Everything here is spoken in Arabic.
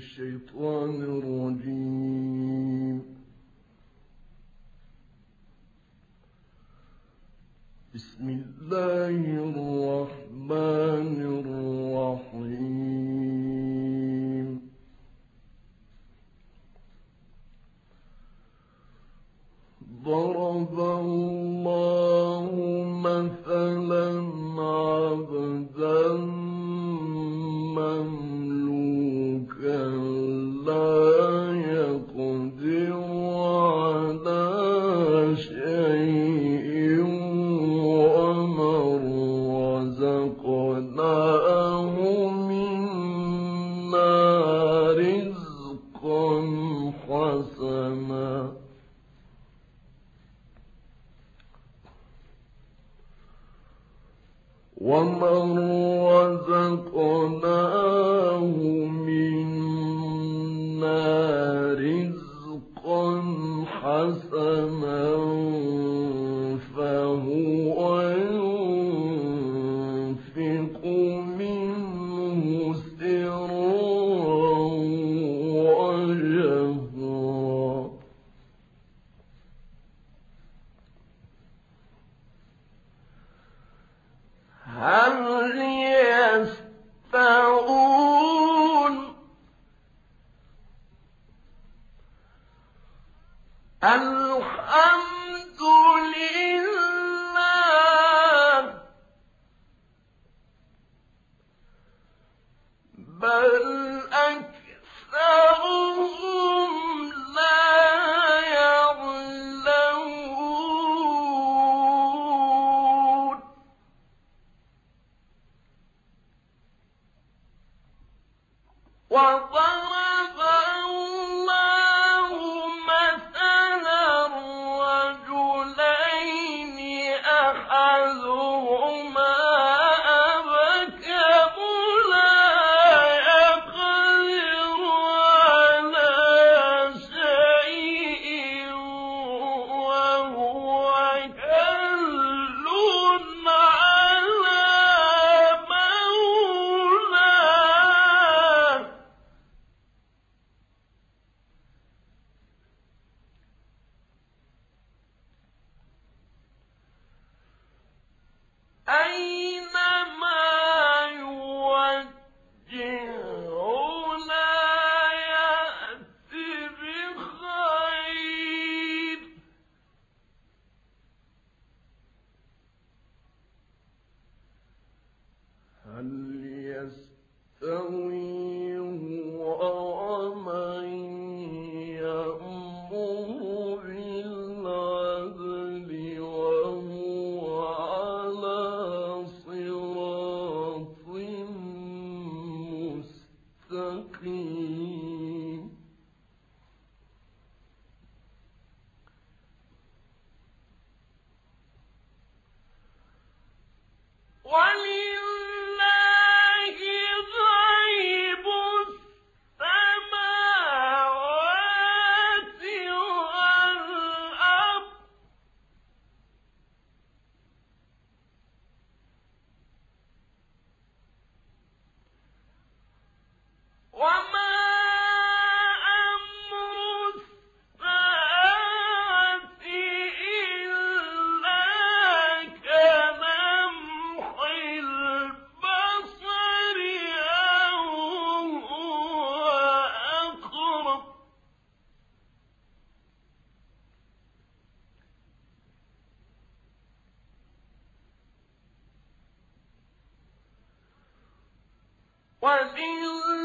الشيطان الرجيم. بسم الله الرحمن الرحيم. ضرب الله مثلا عبدا من قسما. ومن الحمد لله. بل أكثرهم لا يعلمون. وضع وبالله